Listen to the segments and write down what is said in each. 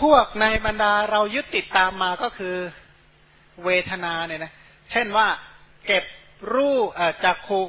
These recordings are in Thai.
พวกในบรรดาเรายึดติดตามมาก็คือเวทนาเนี่ยนะ เช่นว่าเก็บรูปจากขู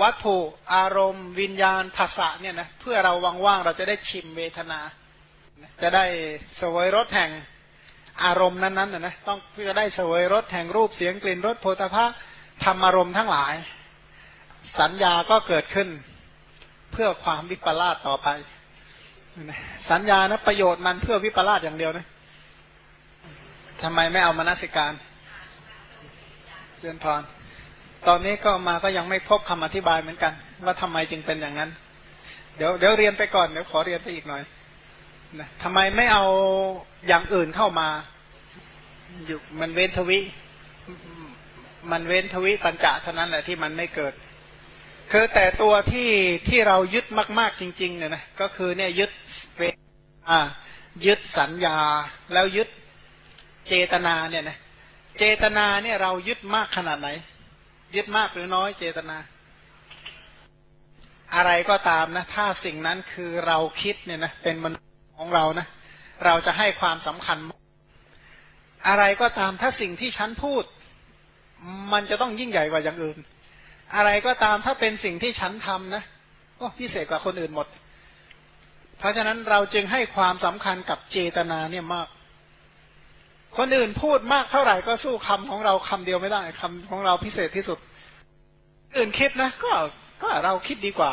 วัตถุ อารมณ์ วิญญาณภาษาเนี่ยนะเพื่อเราว่างๆเราจะได้ชิมเวทนา จะได้สวยรสแห่งอารมณ์นั้นๆนะต้องเพื่อได้สวยรสแห่งรูปเสียงกลิ่นรสโพธาภะธรรมอารมณ์ทั้งหลาย สัญญาก็เกิดขึ้น เพื่อความวิปลาสต่อไป สัญญานะประโยชน์มันเพื่อวิปลาสอย่างเดียวนะทำไมไม่เอามานสิการเจนพร ตอนนี้ก็มาก็ยังไม่พบคำอธิบายเหมือนกัน ว่าทำไมจึงเป็นอย่างนั้น เดี๋ยวเดี๋ยวเรียนไปก่อนเดี๋ยวขอเรียนไปอีกหน่อยนะทำไมไม่เอาอย่างอื่นเข้ามาอยู่มันเว้นทวิมันเว้นทวิปัญจะเท่านั้นแหละที่มันไม่เกิด คือแต่ตัวที่ที่เรายึดมาก ๆจริง ๆ เนี่ยนะก็คือเนี่ยยึด ยึดสัญญาแล้วยึดเจตนาเนี่ยนะเจตนาเนี่ยเรายึดมากขนาดไหน ยึดมากหรือน้อยเจตนา อะไรก็ตามนะ ถ้าสิ่งนั้นคือเราคิดเนี่ยนะเป็นมันของเรานะ เราจะให้ความสำคัญ อะไรก็ตามถ้าสิ่งที่ฉันพูด มันจะต้องยิ่งใหญ่กว่าอย่างอื่น อะไรก็ตามถ้าเป็นสิ่งที่ฉันทำนะก็พิเศษกว่าคนอื่นหมด เพราะฉะนั้นเราจึงให้ความสำคัญกับเจตนาเนี่ยมาก คนอื่นพูดมากเท่าไหร่ก็สู้คำของเราคำเดียวไม่ได้คำของเราพิเศษที่สุด อื่นคิดนะก็ก็เราคิดดีกว่า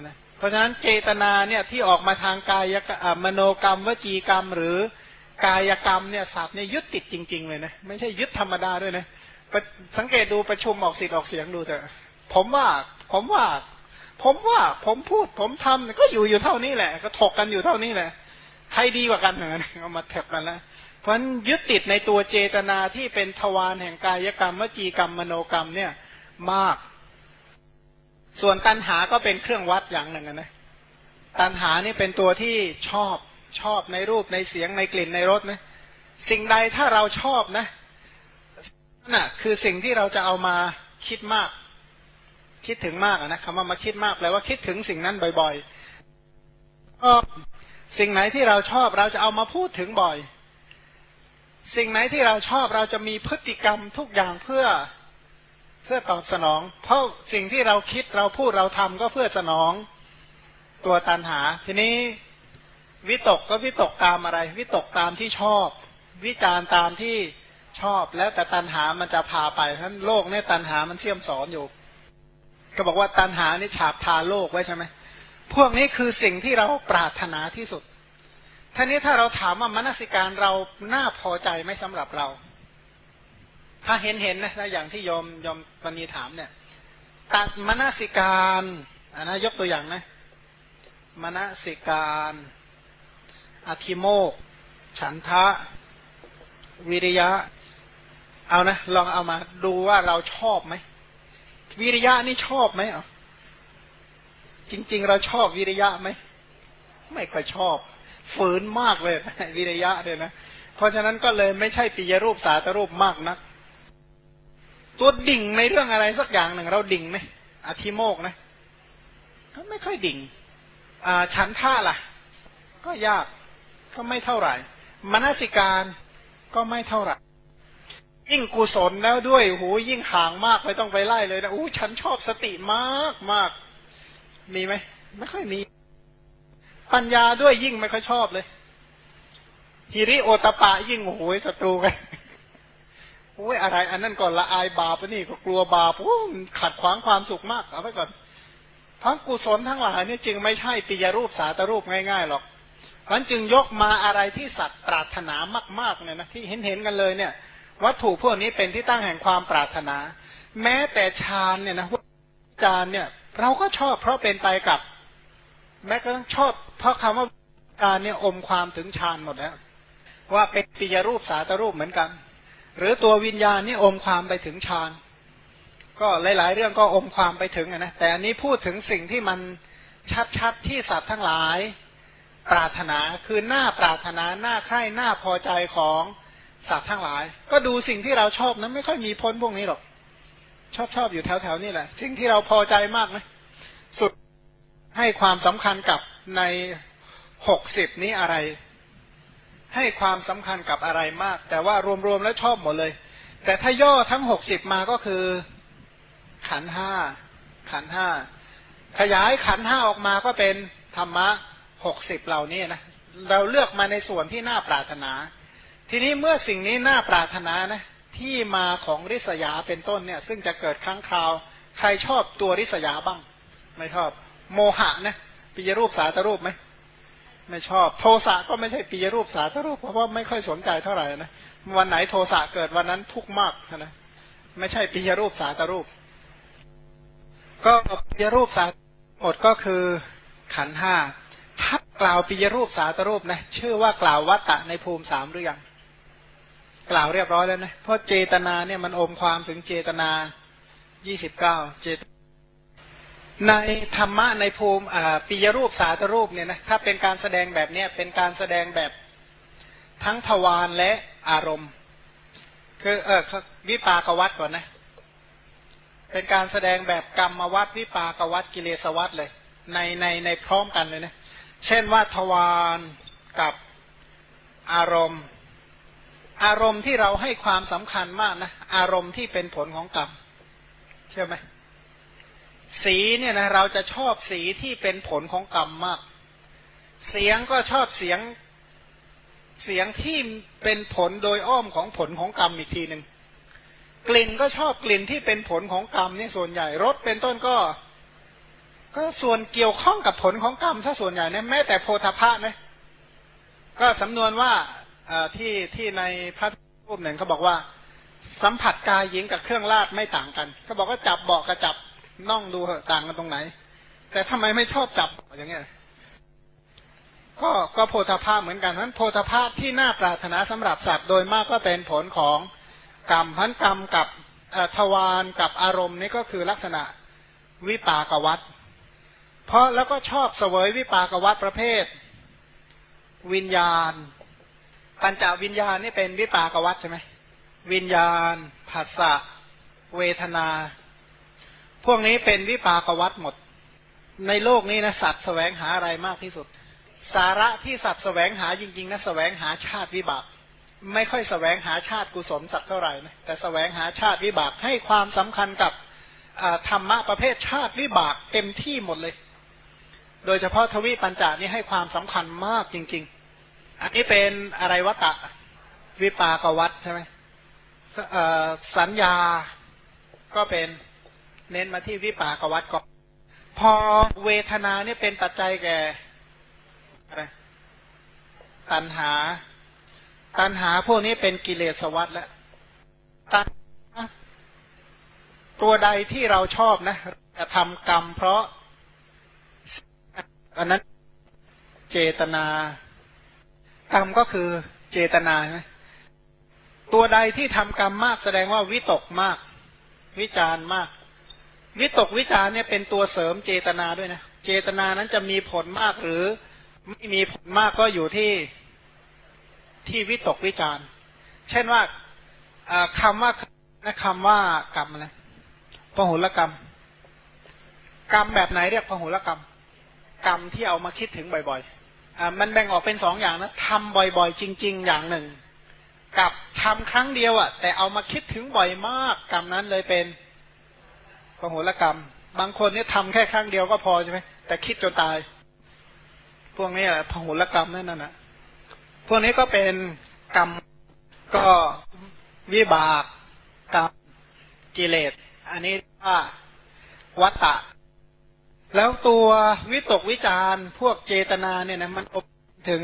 นะเพราะฉะนั้นเจตนาเนี่ยที่ออกมาทางกายมโนกรรม วจีกรรม หรือกายกรรมเนี่ยศัพท์เนี่ยยึดติดจริง ๆ เลยนะไม่ใช่ยึดธรรมดาด้วยนะสังเกตดูประชุมออกสิทธิ์ออกเสียงดูเถอะผมว่า ผมว่า ผมว่าผมพูดผมทำก็อยู่อยู่เท่านี้แหละ ก็ถกกันอยู่เท่านี้แหละ ใครดีกว่ากันเหรอเอามาแทบกันแล้วเพราะยึดติดในตัวเจตนาที่เป็นทวารแห่งกายกรรมวจีกรรมมโนกรรมเนี่ย มาก ส่วนตัณหาก็เป็นเครื่องวัดอย่างหนึ่งนะตัณหานี่เป็นตัวที่ชอบชอบในรูปในเสียงในกลิ่นในรสนะสิ่งใดถ้าเราชอบนะนั่นคือสิ่งที่เราจะเอามาคิดมาก คิดถึงมากนะคำว่ามาคิดมากแปลว่าคิดถึงสิ่งนั้นบ่อยๆก็สิ่งไหนที่เราชอบเราจะเอามาพูดถึงบ่อย สิ่งไหนที่เราชอบเราจะมีพฤติกรรมทุกอย่างเพื่อเพื่อตอบสนอง เพราะสิ่งที่เราคิดเราพูดเราทำก็เพื่อสนองตัวตันหา ทีนี้วิตกก็วิตกตามอะไร วิตกตามที่ชอบ วิจารตามที่ชอบแล้วแต่ตันหามันจะพาไปท่านโลกเนี่ยตันหามันเชื่อมสอนอยู่ ก็บอกว่าตันหานี่ฉาบทาโลกไว้ใช่ไหมพวกนี้คือสิ่งที่เราปรารถนาที่สุดท่านี้ถ้าเราถามว่ามนสิการเราน่าพอใจไหมสำหรับเรา ถ้าเห็นเห็นนะอย่างที่ยอมยอมปณีถามเนี่ยตัดมนสิการอันนะยกตัวอย่างนะมนสิการอธิโมก ฉันทะ วิริยะ เอานะ ลองเอามาดูว่าเราชอบไหม วิริยะนี่ชอบไหมอะจริง ๆ เราชอบวิริยะไหมไม่ค่อยชอบ ฝืนมากเลยวิริยะเลยนะเพราะฉะนั้นก็เลยไม่ใช่ปิยรูปสาตรูปมากนัก ตัวดิ่งในเรื่องอะไรสักอย่างหนึ่งเราดิ่งไหมอธิโมกนะก็ไม่ค่อยดิ่งอ่าฉันท่าล่ะ ก็ยากก็ไม่เท่าไหร่มนสิการก็ไม่เท่าไหร่ ยิ่งกุศลแล้วด้วยโหยิ่งห่างมากไม่ต้องไปไล่เลยนะอู้ฉันชอบสติมากมากมีไหมไม่ค่อยมี ปัญญาด้วยยิ่งไม่ค่อยชอบเลยฮิริโอตปะยิ่งโอ้โหศัตรูกันโอ้ยอะไร อันนั้นก่อนละอายบาปนี่ก็กลัวบาปโอ้ขัดขวางความสุขมากเอาไว้ก่อนทั้งกุศลทั้งหลายนี่จึงไม่ใช่ปิยรูปสาตรูปง่ายๆหรอกเพราะจึงยกมาอะไรที่สัตว์ปรารถนามากๆเนี่ยนะที่เห็นเห็นกันเลยเนี่ย วัตถุพวกนี้เป็นที่ตั้งแห่งความปรารถนา แม้แต่ฌานเนี่ยนะฌานเนี่ย เราก็ชอบเพราะเป็นไปกับ แม้กระทั่งชอบ เพราะคำว่าการเนี่ยอมความถึงฌานหมดแล้วว่าเป็นปิยรูปสาตรูปเหมือนกัน หรือตัววิญญาณนี่อมความไปถึงฌานก็หลาย ๆ เรื่องก็อมความไปถึงนะแต่อันนี้พูดถึงสิ่งที่มันชัดๆที่สัตว์ทั้งหลาย ปรารถนาคือหน้าปรารถนาหน้าใคร่หน้าพอใจของ สัตว์ทั้งหลาย ก็ดูสิ่งที่เราชอบนั้นไม่ค่อยมีพ้นพวกนี้หรอก ชอบชอบอยู่แถวๆนี่แหละ สิ่งที่เราพอใจมากไหมสุดให้ความสำคัญกับในหกสิบนี้อะไร ให้ความสำคัญกับอะไรมาก แต่ว่ารวมๆแล้วชอบหมดเลย แต่ถ้าย่อทั้งหกสิบมาก็คือ ขันห้าขันห้าขยายขันห้าออกมาก็เป็นธรรมะหกสิบเหล่านี้นะเราเลือกมาในส่วนที่น่าปรารถนา ทีนี้เมื่อสิ่งนี้น่าปรารถนานะที่มาของริษยาเป็นต้นเนี่ย ซึ่งจะเกิดครั้งคราว ใครชอบตัวริษยาบ้าง ไม่ชอบ โมหะนะปิยรูปสาตรูปไหมไม่ชอบ โทสะก็ไม่ใช่ปิยรูปสาตรูปเพราะว่าไม่ค่อยสนใจเท่าไหร่นะวันไหนโทสะเกิดวันนั้นทุกข์มากนะไม่ใช่ปิยรูปสาตรูป ก็ปิยรูปสาหมดก็คือขันห้าถ้ากล่าวปิยรูปสาตรูปนะชื่อว่ากล่าววัตตะในภูมิสามหรือยัง กล่าวเรียบร้อยแล้วนะ เพราะเจตนาเนี่ยมันอมความถึงเจตนายี่สิบเก้าเจตในธรรมะในภูมิปิยรูปสาตรูปเนี่ยนะถ้าเป็นการแสดงแบบเนี้ยเป็นการแสดงแบบทั้งทวารและอารมณ์ คือเออวิปากวัตก่อนนะ เป็นการแสดงแบบกรรมวัตวิปากวัตกิเลสวัตเลย ในในในพร้อมกันเลยนะ เช่นว่าทวารกับอารมณ์ อารมณ์ที่เราให้ความสำคัญมากนะอารมณ์ที่เป็นผลของกรรมเชื่อไหมสีเนี่ยนะเราจะชอบสีที่เป็นผลของกรรมมาก เสียงก็ชอบเสียงเสียงที่เป็นผลโดยอ้อมของผลของกรรมอีกทีหนึ่งกลิ่นก็ชอบกลิ่นที่เป็นผลของกรรมนี่ส่วนใหญ่รสเป็นต้นก็ ก็ส่วนเกี่ยวข้องกับผลของกรรมถ้าส่วนใหญ่เนี่ยแม้แต่โพธาภะนะก็สำนวนว่า ที่ที่ในพระรูปหนึ่งเขาบอกว่า สัมผัสกายหญิงกับเครื่องลาดไม่ต่างกันเขาบอกว่าจับเบาะกับจับน่องดูเหอะต่างกันตรงไหน แต่ทำไมไม่ชอบจับอย่างเงี้ยก็ก็โพธาภาพเหมือนกันนั้นโพธาภาพที่น่าปรารถนาสำหรับสัตว์โดยมากก็เป็นผลของกรรมพันกรรมกับทวารกับอารมณ์นี่ก็คือลักษณะวิปากวัตเพราะแล้วก็ชอบเสวยวิปากวัตประเภท วิญญาณ ปัญจวิญญาณนี่เป็นวิปากวัตใช่ไหมวิญญาณภาษะเวทนา พวกนี้เป็นวิปากวัตหมด ในโลกนี้นะสัตว์แสวงหาอะไรมากที่สุด สาระที่สัตว์แสวงหาจริงๆนะแสวงหาชาติวิบาก ไม่ค่อยแสวงหาชาติกุศลสัตว์เท่าไหร่นะแต่แสวงหาชาติวิบากให้ความสำคัญกับธรรมะประเภทชาติวิบากเต็มที่หมดเลย โดยเฉพาะทวีปัญจานี่ให้ความสำคัญมากจริง ๆ อันนี้เป็นอะไรวะตะวิปากวัตใช่ไหมสัญญาก็เป็นเน้นมาที่วิปากวัตก่อนพอเวทนาเนี่ยเป็นปัจจัยแก่อะไรตัณหา ตัณหาพวกนี้เป็นกิเลสวัตแล้วตัณตัวใดที่เราชอบนะจะทำกรรมเพราะอันนั้นเจตนา กรรมก็คือเจตนาใช่ไหมตัวใดที่ทำกรรมมากแสดงว่าวิตกมาก วิจารมาก วิตกวิจารเนี่ยเป็นตัวเสริมเจตนาด้วยนะเจตนานั้นจะมีผลมากหรือไม่มีผลมากก็อยู่ที่ที่วิตกวิจารเช่นว่าคำว่าคำว่ากรรมอะไรพหุลกรรม กรรมแบบไหนเรียกพหุลกรรม กรรมที่เอามาคิดถึงบ่อยๆ มันแบ่งออกเป็นสองอย่างนะทำบ่อยๆ จริง ๆ อย่างหนึ่ง กับทำครั้งเดียวอะ แต่เอามาคิดถึงบ่อยมากกรรมนั้นเลยเป็นพหุลกรรม บางคนเนี่ยทำแค่ครั้งเดียวก็พอใช่ไหมแต่คิดจนตาย พวกนี้แหละพหุลกรรมนั่นน่ะพวกนี้ก็เป็นกรรมก็วิบากกรรมกิเลส อันนี้ว่าวัตตะ แล้วตัววิตกวิจารพวกเจตนาเนี่ยนะมันอบถึง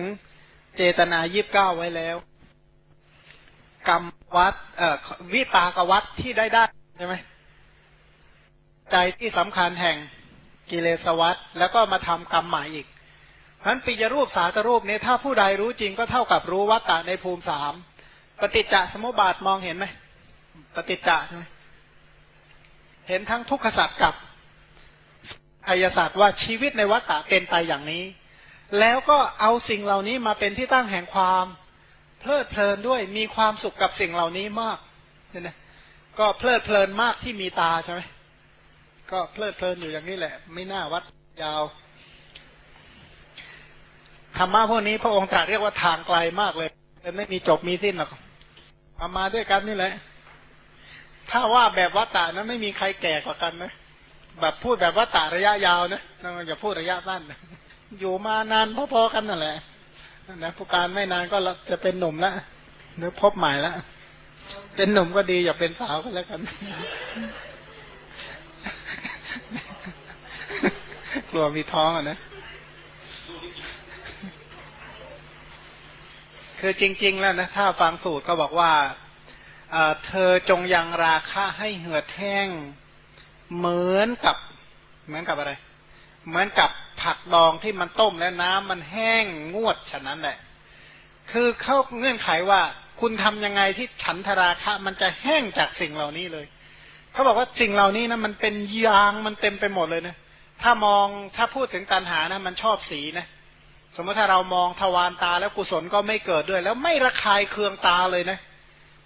เจตนายีิบเก้าไว้แล้ว กรรมวัดเอ่อวิปากวัดที่ได้ได้ใช่ไหมใจที่สำคัญแห่งกิเลสวัตแล้วก็มาทำกรรมใหม่อีกพันปิยรูปสาตรูปเนี้ถ้าผู้ใดรู้จริงก็เท่ากับรู้วัตตะในภูมิสามปฏิจจสมุปบาทมองเห็นไหมปฏิจจใช่ไหมเห็นทั้งทุกขสัตว์กับ อายศาสตร์ว่าชีวิตในวัตตะเป็นไปอย่างนี้ แล้วก็เอาสิ่งเหล่านี้มาเป็นที่ตั้งแห่งความเพลิดเพลินด้วยมีความสุขกับสิ่งเหล่านี้มากเนี่ยนะก็เพลิดเพลินมากที่มีตาใช่ไหมก็เพลิดเพลินอยู่อย่างนี้แหละ ไม่น่าวัดยาวธรรมะพวกนี้พระองค์ตรัสเรียกว่าทางไกลมากเลยไม่มีจบมีสิ้นหรอกเอามาด้วยกันนี่แหละ ถ้าว่าแบบวัตตะนะไม่มีใครแก่กว่ากันนะ แบบพูดแบบวัตตะระยะยาวนะอย่าพูดระยะสั้นอยู่มานานพอๆกันนั่นแหละนะผู้การไม่นานก็จะเป็นหนุ่มแล้วหรือพบใหม่แล้วเป็นหนุ่มก็ดีอย่าเป็นสาวก็แล้วกัน กลัวมีท้องอะนะคือจริง ๆ แล้วนะถ้าฟังสูตรก็บอกว่าเธอจงยังราคาให้เหือดแห้ง เหมือนกับเหมือนกับอะไร เหมือนกับผักดองที่มันต้มแล้วน้ำมันแห้งงวดฉะนั้นแหละ คือเขาเงื่อนไขว่า คุณทำยังไงที่ฉันทราคะ มันจะแห้งจากสิ่งเหล่านี้เลย เขาบอกว่าสิ่งเหล่านี้นะมันเป็นยางมันเต็มไปหมดเลยนะ ถ้ามองถ้าพูดถึงตัณหานะ มันชอบสีนะสมมติถ้าเรามองทวารตาแล้วกุศลก็ไม่เกิดด้วย แล้วไม่ระคายเคืองตาเลยนะ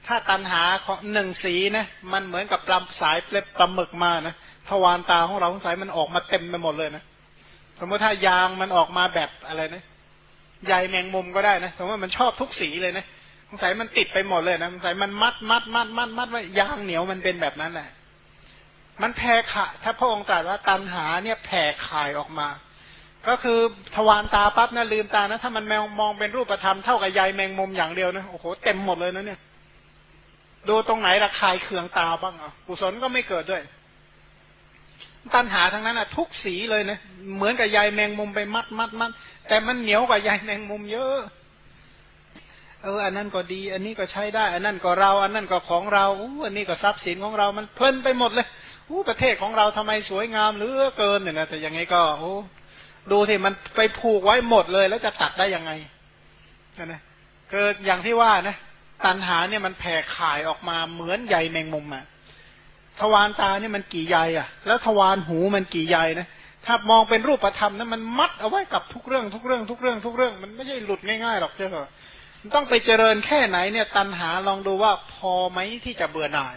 ถ้าตัณหาของหนึ่งสีนะ มันเหมือนกับปลาสายเปล็บปลาหมึกมานะทวารตาของเราสงสัยมันออกมาเต็มไปหมดเลยนะสมมติถ้ายางมันออกมาแบบอะไรนะใยแมงมุมก็ได้นะสมมติมันชอบทุกสีเลยนะสงสัยมันติดไปหมดเลยนะสงสัยมันมัดมัดมัดมัดมัดว่ายางเหนียวมันเป็นแบบนั้นแหละมันแผ่ขะ ถ้าพระองค์ตรัสว่าตันหาเนี่ยแผ่ขายออกมา ก็คือทวารตาปั๊บนะลืมตานะ ถ้ามันมองมองเป็นรูปธรรมเท่ากับใยแมงมุมอย่างเดียวนะโอ้โหเต็มหมดเลยนะเนี่ย ดูตรงไหนระคายเคืองตาบ้างอะกุศลก็ไม่เกิดด้วย ตันหาทั้งนั้นอะ ทุกสีเลยนะเหมือนกับใยแมงมุมไปมัดมัดมัดแต่มันเหนียวกว่าใยแมงมุมเยอะ เออ อันนั้นก็ดี อันนี้ก็ใช้ได้ อันนั้นก็เรา อันนั้นก็ของเราอู้อันนี้ก็ทรัพย์สินของเรา มันเพลินไปหมดเลยอู้ประเทศของเราทำไมสวยงามเหลือเกินเนี่ยนะแต่ย่างนี้ก็โอ้ดูที่มันไปผูกไว้หมดเลย แล้วจะตัดได้ยังไงนะคืออย่างที่ว่านะ ตันหาเนี่ยมันแผ่ข่ายออกมาเหมือนใยแมงมุมอะทวารตาเนี่ยมันกี่ใยอะ แล้วทวารหูมันกี่ใยนะถ้ามองเป็นรูปธรรมนะมันมัดเอาไว้กับทุกเรื่องทุกเรื่องทุกเรื่องทุกเรื่อง มันไม่ใช่หลุดง่ายๆหรอกเจ้าต้องไปเจริญแค่ไหนเนี่ย ตันหาลองดูว่าพอไหมที่จะเบื่อหน่าย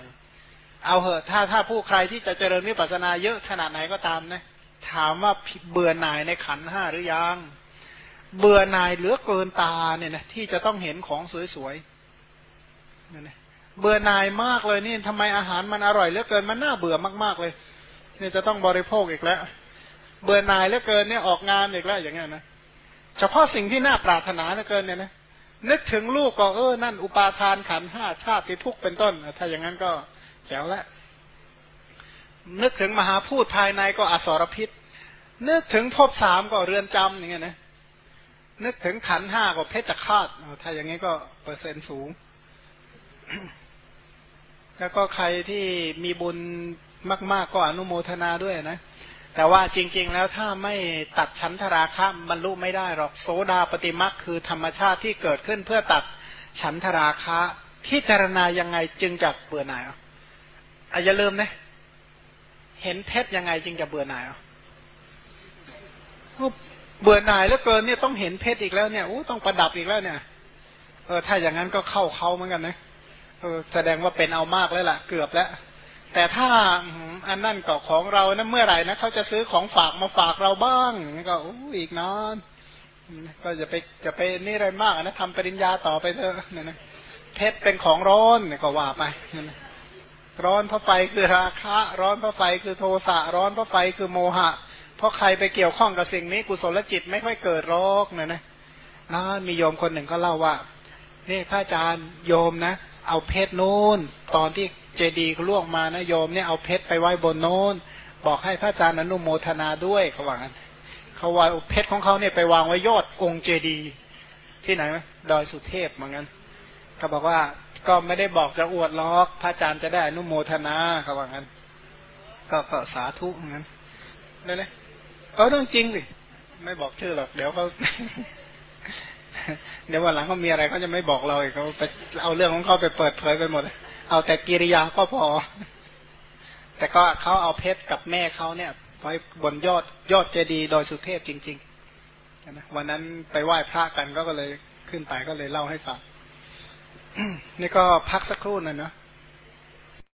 เอาเหอะถ้าถ้าผู้ใครที่จะเจริญวิปัสสนาเยอะขนาดไหนก็ตามนะถามว่าเบื่อหน่ายในขันห้าหรือยังเบื่อหน่ายเหลือเกินตาเนี่ยนะที่จะต้องเห็นของสวยๆ เนี่ยนะเบื่อหน่ายมากเลยนี่ทำไมอาหารมันอร่อยเหลือเกินมันน่าเบื่อมากๆเลยเนี่ยจะต้องบริโภคอีกแล้ว เบื่อหน่ายเหลือเกินเนี่ยออกงานอีกแล้วอย่างเงี้ยนะเฉพาะสิ่งที่น่าปรารถนาเหลือเกินเนี่ยนะนึกถึงลูกก็เออนั่นอุปาทานขันห้าชาติทุกเป็นต้น ถ้าอย่างนั้นก็แจ๋วละนึกถึงมหาพูดภายในก็อสรพิษ นึกถึงภพสามก็เรือนจำอย่างเงี้ยนะนึกถึงขันห้าก็เพชฌฆาตถ้าอย่างนี้ก็เปอร์เซ็นต์สูง แล้วก็ใครที่มีบุญมาก ๆ ก็อนุโมทนาด้วยนะ แต่ว่าจริง ๆ แล้วถ้าไม่ตัดชั้นทราคะบรรลุไม่ได้หรอกโสดาปฏิมักคือธรรมชาติที่เกิดขึ้นเพื่อตัดชั้นทราคะพิจารณายังไงจึงจะเบื่อหน่ายอะอย่าลืมนะเห็นเพชรยังไงจึงจะเบื่อหน่ายอะเบื่อหน่ายแล้วเกินเนี่ยต้องเห็นเพชรอีกแล้วเนี่ยอู้ต้องประดับอีกแล้วเนี่ยเออถ้าอย่างนั้นก็เข้าเขาเหมือนกันนะ แสดงว่าเป็นเอามากแล้วล่ะ เกือบแล้ว แต่ถ้าอันนั่นก็ของเรานะเมื่อไหร่นะเขาจะซื้อของฝากมาฝากเราบ้างก็อีกนานก็จะไปจะไปนี่อะไรมากนะทำปริญญาต่อไปเถอะเนี่ยนะเพชรเป็นของร้อนก็ว่าไปร้อนเพราะไฟคือราคะ ร้อนเพราะไฟคือโทสะร้อนเพราะไฟคือโมหะ เพราะใครไปเกี่ยวข้องกับสิ่งนี้กุศลจิตไม่ค่อยเกิดรอกเนี่ยนะนะมีโยมคนหนึ่งก็เล่าว่านี่พระอาจารย์โยมนะ เอาเพชรนู้น ตอนที่เจดีย์ล่วงมานะโยมเนี่ยเอาเพชรไปไว้บนโน้น บอกให้พระอาจารย์อนุโมทนาด้วยเขาว่างั้นเขาว่าเพชรของเขาเนี่ยไปวางไว้ยอดองค์เจดีย์ที่ไหนไหมดอยสุเทพเหมือนกันเขาบอกว่าก็ไม่ได้บอกจะอวดล็อกพระอาจารย์จะได้อนุโมทนาเขาว่างั้น ก็ก็สาธุเหมือนกันนั่นเลยเขาต้องจริงสิไม่บอกชื่อหรอกเดี๋ยวเขา เดี๋ยววันหลังเขามีอะไรเขาจะไม่บอกเราอีกเขาไปเอาเรื่องของเขาไปเปิดเผยไปหมด เอาแต่กิริยาก็พอ แต่ก็เขาเอาเพชรกับแม่เขาเนี่ยไว้บนยอดยอดเจดีย์โดยสุเทพจริงๆนะวันนั้นไปไหว้พระกันก็เลยขึ้นไปก็เลยเล่าให้ฟังนี่ก็พักสักครู่หนึ่งเนาะ